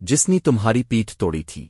جس نے تمہاری پیٹھ توڑی تھی۔